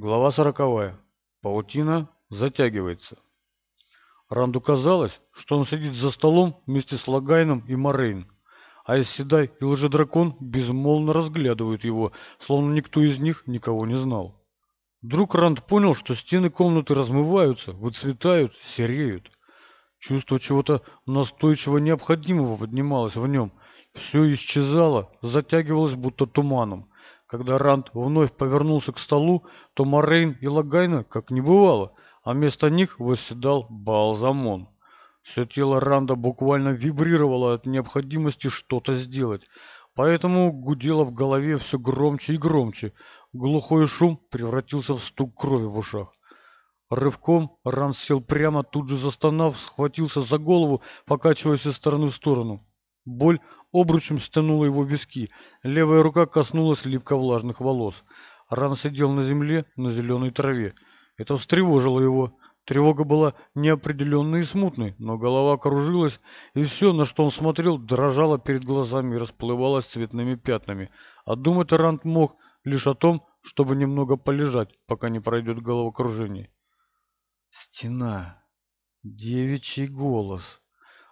Глава сороковая. Паутина затягивается. Ранду казалось, что он сидит за столом вместе с Логайном и Морейн, Айз Седай и Лжедракон безмолвно разглядывают его, словно никто из них никого не знал. Вдруг Ранд понял, что стены комнаты размываются, выцветают, сереют. Чувство чего-то настойчиво необходимого поднималось в нем. Все исчезало, затягивалось будто туманом когда Ранд вновь повернулся к столу, то Морейн и Логайна как не бывало, а вместо них восседал Баалзамон. Все тело Ранда буквально вибрировало от необходимости что-то сделать, поэтому гудело в голове все громче и громче. Глухой шум превратился в стук крови в ушах. Рывком Ранд сел прямо, тут же застонав, схватился за голову, покачиваясь из стороны в сторону. Боль обручем стянула его виски. Левая рука коснулась липко-влажных волос. Ран сидел на земле, на зеленой траве. Это встревожило его. Тревога была неопределенной и смутной, но голова кружилась, и все, на что он смотрел, дрожало перед глазами и расплывалось цветными пятнами. А думать Рант мог лишь о том, чтобы немного полежать, пока не пройдет головокружение. Стена. Девичий голос.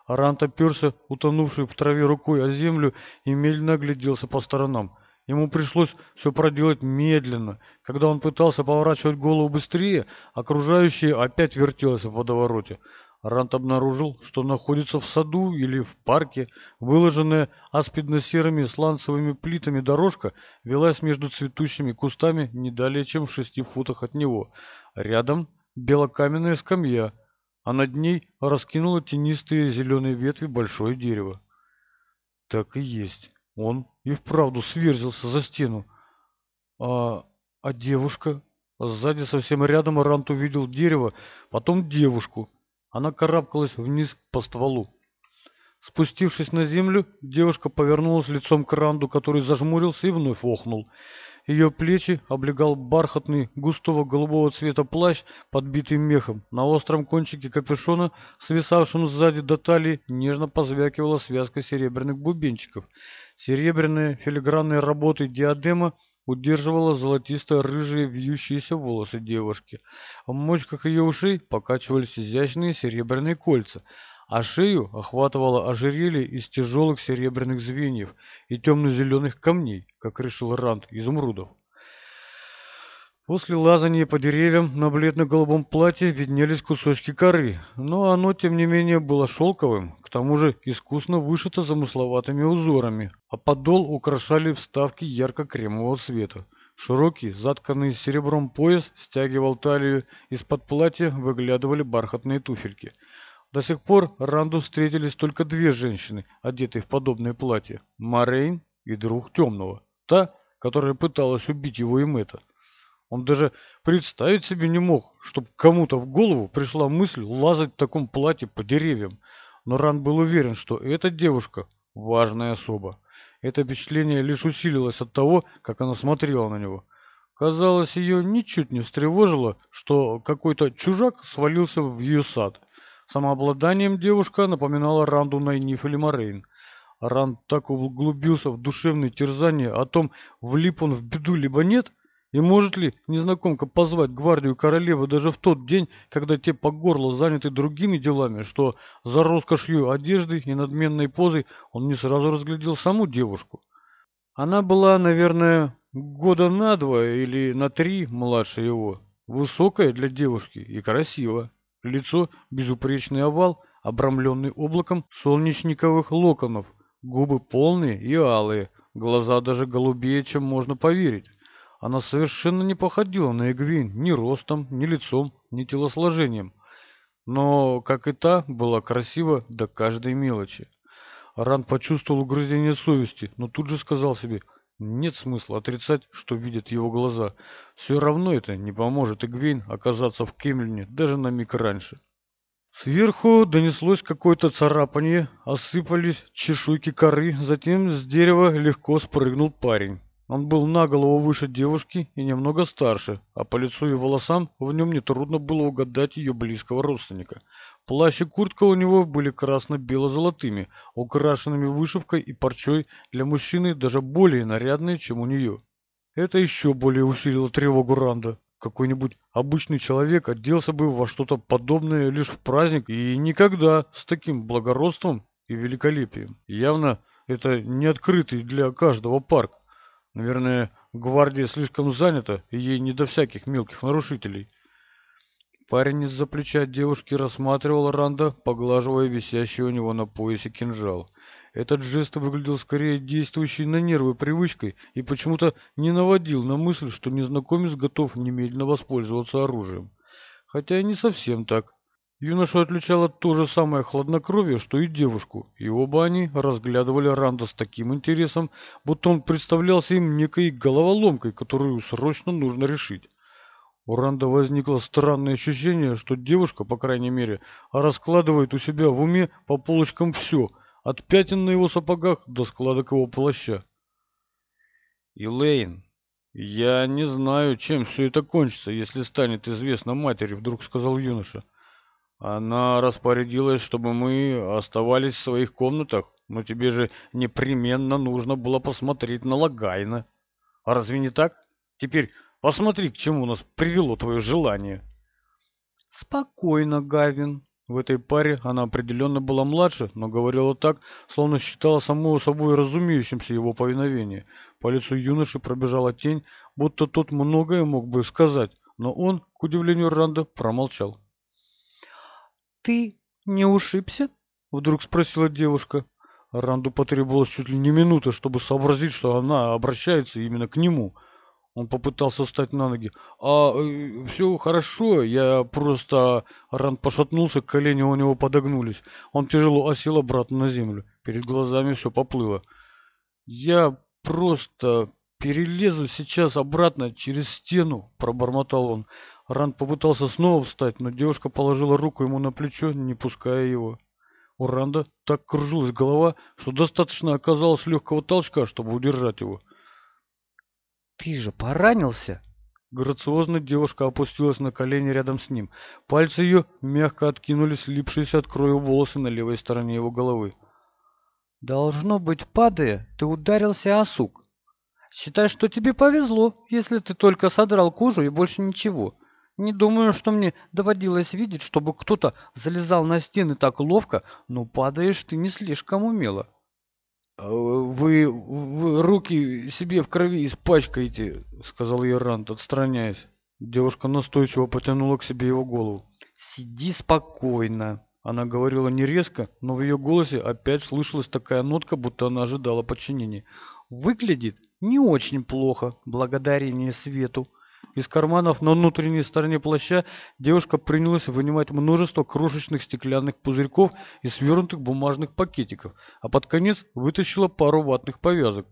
Рант оперся, утонувшую в траве рукой о землю, и медленно огляделся по сторонам. Ему пришлось все проделать медленно. Когда он пытался поворачивать голову быстрее, окружающее опять вертелось в водовороте. Рант обнаружил, что находится в саду или в парке. Выложенная аспидно-серыми сланцевыми плитами дорожка велась между цветущими кустами не далее, чем в шести футах от него. Рядом белокаменная скамья — а над ней раскинула тенистые зеленые ветви большое дерево. Так и есть. Он и вправду сверзился за стену. А, а девушка? Сзади совсем рядом Арант увидел дерево, потом девушку. Она карабкалась вниз по стволу. Спустившись на землю, девушка повернулась лицом к Ранду, который зажмурился и вновь охнул. Ее плечи облегал бархатный густого голубого цвета плащ, подбитый мехом. На остром кончике капюшона, свисавшем сзади до талии, нежно позвякивала связка серебряных бубенчиков. Серебряные филигранные работы диадема удерживала золотисто-рыжие вьющиеся волосы девушки. В мочках ее ушей покачивались изящные серебряные кольца, а шею охватывало ожерелье из тяжелых серебряных звеньев и темно-зеленых камней как решил Ранд, изумрудов. После лазания по деревьям на бледно-голубом платье виднелись кусочки коры, но оно, тем не менее, было шелковым, к тому же искусно вышито замысловатыми узорами, а подол украшали вставки ярко-кремового цвета. Широкий, затканный серебром пояс стягивал талию, из-под платья выглядывали бархатные туфельки. До сих пор Ранду встретились только две женщины, одетые в подобное платье – Морейн и друг Темного та, которая пыталась убить его и Мэтта. Он даже представить себе не мог, чтобы кому-то в голову пришла мысль лазать в таком платье по деревьям. Но Ран был уверен, что эта девушка – важная особа. Это впечатление лишь усилилось от того, как она смотрела на него. Казалось, ее ничуть не встревожило, что какой-то чужак свалился в ее сад. Самообладанием девушка напоминала Ранду Найниф или Морейн – Ран так углубился в душевные терзания о том, влип он в беду либо нет, и может ли незнакомка позвать гвардию королевы даже в тот день, когда те по горло заняты другими делами, что за роскошью одежды и надменной позой он не сразу разглядел саму девушку? Она была, наверное, года на два или на три младше его, высокая для девушки и красива. Лицо – безупречный овал, обрамленный облаком солнечниковых локонов, Губы полные и алые, глаза даже голубее, чем можно поверить. Она совершенно не походила на Эгвин ни ростом, ни лицом, ни телосложением. Но, как и та, была красива до каждой мелочи. Ран почувствовал угрызение совести, но тут же сказал себе, нет смысла отрицать, что видят его глаза. Все равно это не поможет Игвейн оказаться в Кемлине даже на миг раньше. Сверху донеслось какое-то царапание, осыпались чешуйки коры, затем с дерева легко спрыгнул парень. Он был на голову выше девушки и немного старше, а по лицу и волосам в нем нетрудно было угадать ее близкого родственника. Плащ и куртка у него были красно-бело-золотыми, украшенными вышивкой и парчой для мужчины даже более нарядные, чем у нее. Это еще более усилило тревогу Ранда какой-нибудь обычный человек оделся бы во что-то подобное лишь в праздник и никогда с таким благородством и великолепием. Явно это не открытый для каждого парк. Наверное, гвардия слишком занята, и ей не до всяких мелких нарушителей. Парень из-за плеча девушки рассматривал Ранда, поглаживая висящий у него на поясе кинжал. Этот жест выглядел скорее действующей на нервы привычкой и почему-то не наводил на мысль, что незнакомец готов немедленно воспользоваться оружием. Хотя и не совсем так. Юношу отличало то же самое хладнокровие, что и девушку, и оба они разглядывали Ранда с таким интересом, будто он представлялся им некой головоломкой, которую срочно нужно решить. У Ранда возникло странное ощущение, что девушка, по крайней мере, раскладывает у себя в уме по полочкам все – от пятен на его сапогах до складок его плаща. «Элейн, я не знаю, чем все это кончится, если станет известно матери», — вдруг сказал юноша. «Она распорядилась, чтобы мы оставались в своих комнатах, но тебе же непременно нужно было посмотреть на Логайна. А разве не так? Теперь посмотри, к чему нас привело твое желание». «Спокойно, Гавин», в этой паре она определенно была младше, но говорила так, словно считала самую собой разумеющимся его повиновение. По лицу юноши пробежала тень, будто тот многое мог бы сказать, но он, к удивлению Ранда, промолчал. «Ты не ушибся?» — вдруг спросила девушка. Ранду потребовалось чуть ли не минута, чтобы сообразить, что она обращается именно к нему — он попытался встать на ноги. «А, э, все хорошо, я просто...» Ранд пошатнулся, колени у него подогнулись. Он тяжело осел обратно на землю. Перед глазами все поплыло. «Я просто перелезу сейчас обратно через стену», — пробормотал он. Ранд попытался снова встать, но девушка положила руку ему на плечо, не пуская его. У Ранда так кружилась голова, что достаточно оказалось легкого толчка, чтобы удержать его. «Ты же поранился!» Грациозно девушка опустилась на колени рядом с ним. Пальцы ее мягко откинули слипшиеся от крови волосы на левой стороне его головы. «Должно быть, падая, ты ударился о сук. Считай, что тебе повезло, если ты только содрал кожу и больше ничего. Не думаю, что мне доводилось видеть, чтобы кто-то залезал на стены так ловко, но падаешь ты не слишком умело». А, вы, вы руки себе в крови испачкаете, сказал Ярант, отстраняясь. Девушка настойчиво потянула к себе его голову. «Сиди спокойно!» Она говорила не резко, но в ее голосе опять слышалась такая нотка, будто она ожидала подчинения. «Выглядит не очень плохо, благодарение свету. Из карманов на внутренней стороне плаща девушка принялась вынимать множество крошечных стеклянных пузырьков и свернутых бумажных пакетиков, а под конец вытащила пару ватных повязок.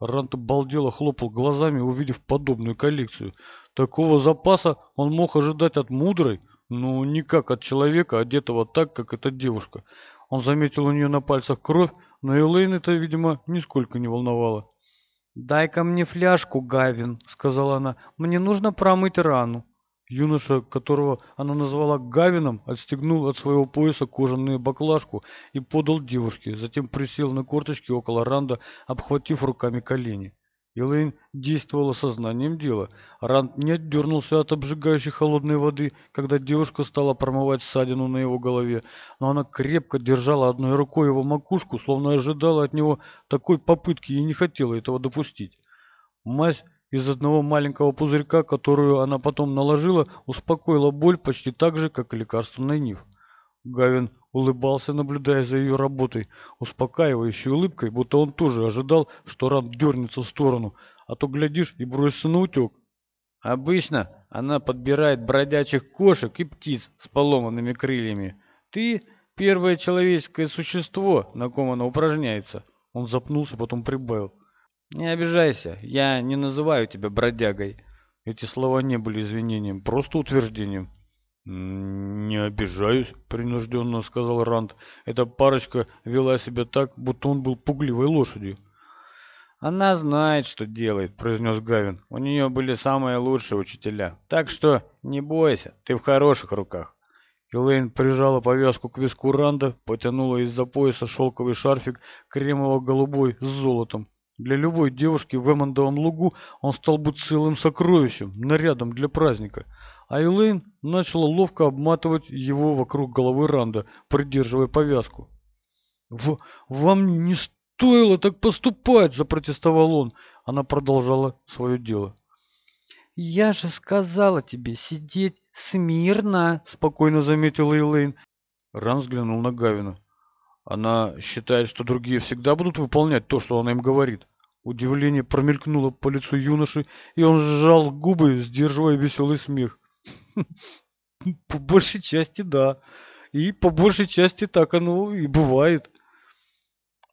Рант обалдело хлопал глазами, увидев подобную коллекцию. Такого запаса он мог ожидать от мудрой, но никак от человека, одетого так, как эта девушка. Он заметил у нее на пальцах кровь, но Элэйн это, видимо, нисколько не волновало. «Дай-ка мне фляжку, Гавин», — сказала она. «Мне нужно промыть рану». Юноша, которого она назвала Гавином, отстегнул от своего пояса кожаную баклажку и подал девушке, затем присел на корточки около Ранда, обхватив руками колени. Элэйн действовала сознанием дела. Ранд не отдернулся от обжигающей холодной воды, когда девушка стала промывать ссадину на его голове, но она крепко держала одной рукой его макушку, словно ожидала от него такой попытки и не хотела этого допустить. Мазь из одного маленького пузырька, которую она потом наложила, успокоила боль почти так же, как и лекарственный нив. Гавин улыбался, наблюдая за ее работой, успокаивающей улыбкой, будто он тоже ожидал, что Ран дернется в сторону, а то, глядишь, и бросится на утек. Обычно она подбирает бродячих кошек и птиц с поломанными крыльями. Ты — первое человеческое существо, на ком она упражняется. Он запнулся, потом прибавил. «Не обижайся, я не называю тебя бродягой». Эти слова не были извинением, просто утверждением. «Не обижаюсь», — принужденно сказал Ранд. «Эта парочка вела себя так, будто он был пугливой лошадью». «Она знает, что делает», — произнес Гавин. «У нее были самые лучшие учителя. Так что не бойся, ты в хороших руках». Элейн прижала повязку к виску Ранда, потянула из-за пояса шелковый шарфик кремово-голубой с золотом. Для любой девушки в Эммондовом лугу он стал бы целым сокровищем, нарядом для праздника — Айлин начала ловко обматывать его вокруг головы Ранда, придерживая повязку. «В «Вам не стоило так поступать!» – запротестовал он. Она продолжала свое дело. «Я же сказала тебе сидеть смирно!» – спокойно заметила Эйлэйн. Ран взглянул на Гавина. «Она считает, что другие всегда будут выполнять то, что она им говорит». Удивление промелькнуло по лицу юноши, и он сжал губы, сдерживая веселый смех. По большей части, да. И по большей части так оно и бывает.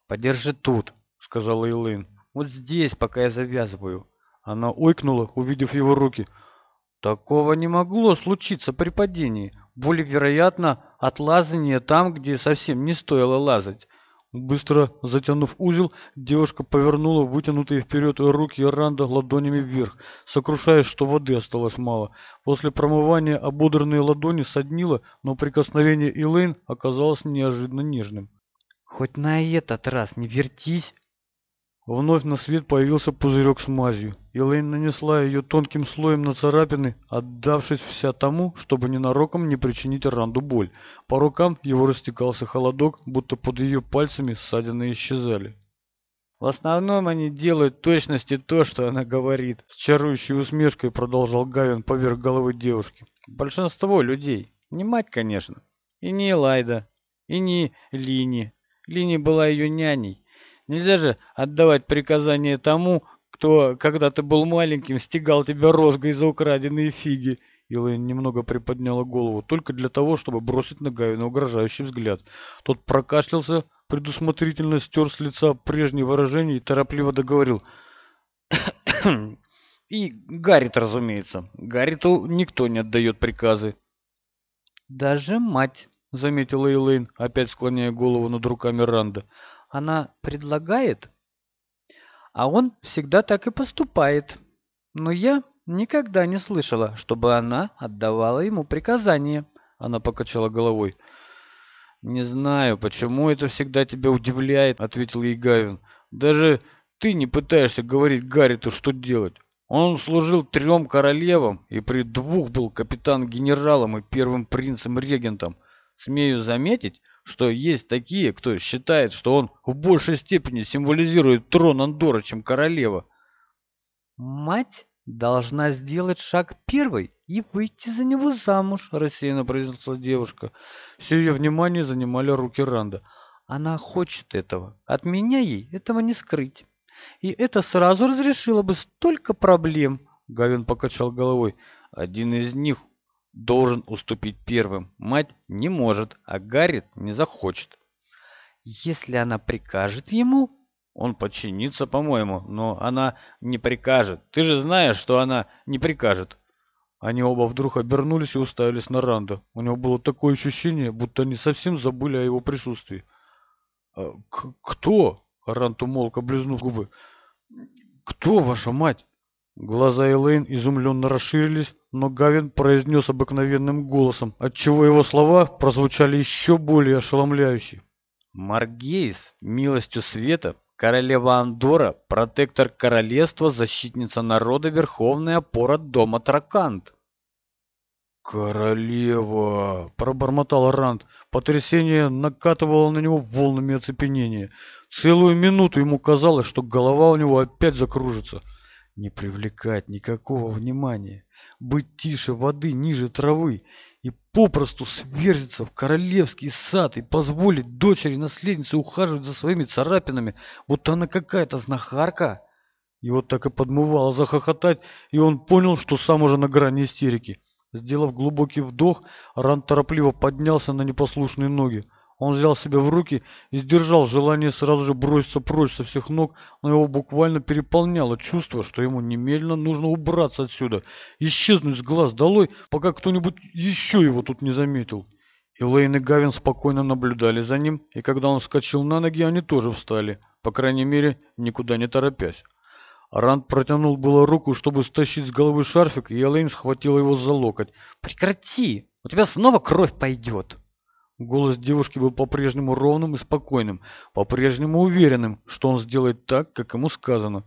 «Подержи тут», — сказала Элэйн. «Вот здесь, пока я завязываю». Она ойкнула, увидев его руки. «Такого не могло случиться при падении. Более вероятно, отлазание там, где совсем не стоило лазать. Быстро затянув узел, девушка повернула вытянутые вперед руки Ранда ладонями вверх, сокрушаясь, что воды осталось мало. После промывания ободранные ладони соднило, но прикосновение Элейн оказалось неожиданно нежным. «Хоть на этот раз не вертись!» Вновь на свет появился пузырек с мазью. Элэйн нанесла ее тонким слоем на царапины, отдавшись вся тому, чтобы ненароком не причинить Ранду боль. По рукам его растекался холодок, будто под ее пальцами ссадины исчезали. «В основном они делают точности то, что она говорит», — с чарующей усмешкой продолжал Гавин поверх головы девушки. «Большинство людей. Не мать, конечно. И не Элайда, и не Лини. Лини была ее няней. Нельзя же отдавать приказания тому, кто когда ты был маленьким, стегал тебя розгой за украденные фиги. Илайн немного приподняла голову, только для того, чтобы бросить на Гавина угрожающий взгляд. Тот прокашлялся, предусмотрительно стер с лица прежнее выражение и торопливо договорил. «И Гаррит, разумеется. Гарриту никто не отдает приказы». «Даже мать», — заметила Элейн, опять склоняя голову над руками Ранда она предлагает, а он всегда так и поступает. Но я никогда не слышала, чтобы она отдавала ему приказания. Она покачала головой. «Не знаю, почему это всегда тебя удивляет», — ответил ей Гавин. «Даже ты не пытаешься говорить Гарриту, что делать. Он служил трем королевам и при двух был капитан-генералом и первым принцем-регентом. Смею заметить, что есть такие, кто считает, что он в большей степени символизирует трон Андора, чем королева. «Мать должна сделать шаг первый и выйти за него замуж», — рассеянно произнесла девушка. Все ее внимание занимали руки Ранда. «Она хочет этого. От меня ей этого не скрыть. И это сразу разрешило бы столько проблем», — Гавин покачал головой. «Один из них должен уступить первым. Мать не может, а Гаррит не захочет. Если она прикажет ему, он подчинится, по-моему, но она не прикажет. Ты же знаешь, что она не прикажет. Они оба вдруг обернулись и уставились на Ранда. У него было такое ощущение, будто они совсем забыли о его присутствии. «А к «Кто?» — Ранд умолк, облизнув губы. «Кто ваша мать?» Глаза Элэйн изумленно расширились, но Гавин произнес обыкновенным голосом, отчего его слова прозвучали еще более ошеломляюще. Маргейс, милостью света, королева Андора, протектор королевства, защитница народа, верховная опора дома Тракант. «Королева!» — пробормотал Ранд. Потрясение накатывало на него волнами оцепенения. Целую минуту ему казалось, что голова у него опять закружится. Не привлекать никакого внимания быть тише воды, ниже травы и попросту сверзиться в королевский сад и позволить дочери-наследнице ухаживать за своими царапинами, будто она какая-то знахарка. и вот так и подмывало захохотать, и он понял, что сам уже на грани истерики. Сделав глубокий вдох, Ран торопливо поднялся на непослушные ноги. Он взял себя в руки и сдержал желание сразу же броситься прочь со всех ног, но его буквально переполняло чувство, что ему немедленно нужно убраться отсюда, исчезнуть с глаз долой, пока кто-нибудь еще его тут не заметил. Элейн и Гавин спокойно наблюдали за ним, и когда он вскочил на ноги, они тоже встали, по крайней мере, никуда не торопясь. Ранд протянул было руку, чтобы стащить с головы шарфик, и Элейн схватила его за локоть. «Прекрати! У тебя снова кровь пойдет!» Голос девушки был по-прежнему ровным и спокойным, по-прежнему уверенным, что он сделает так, как ему сказано.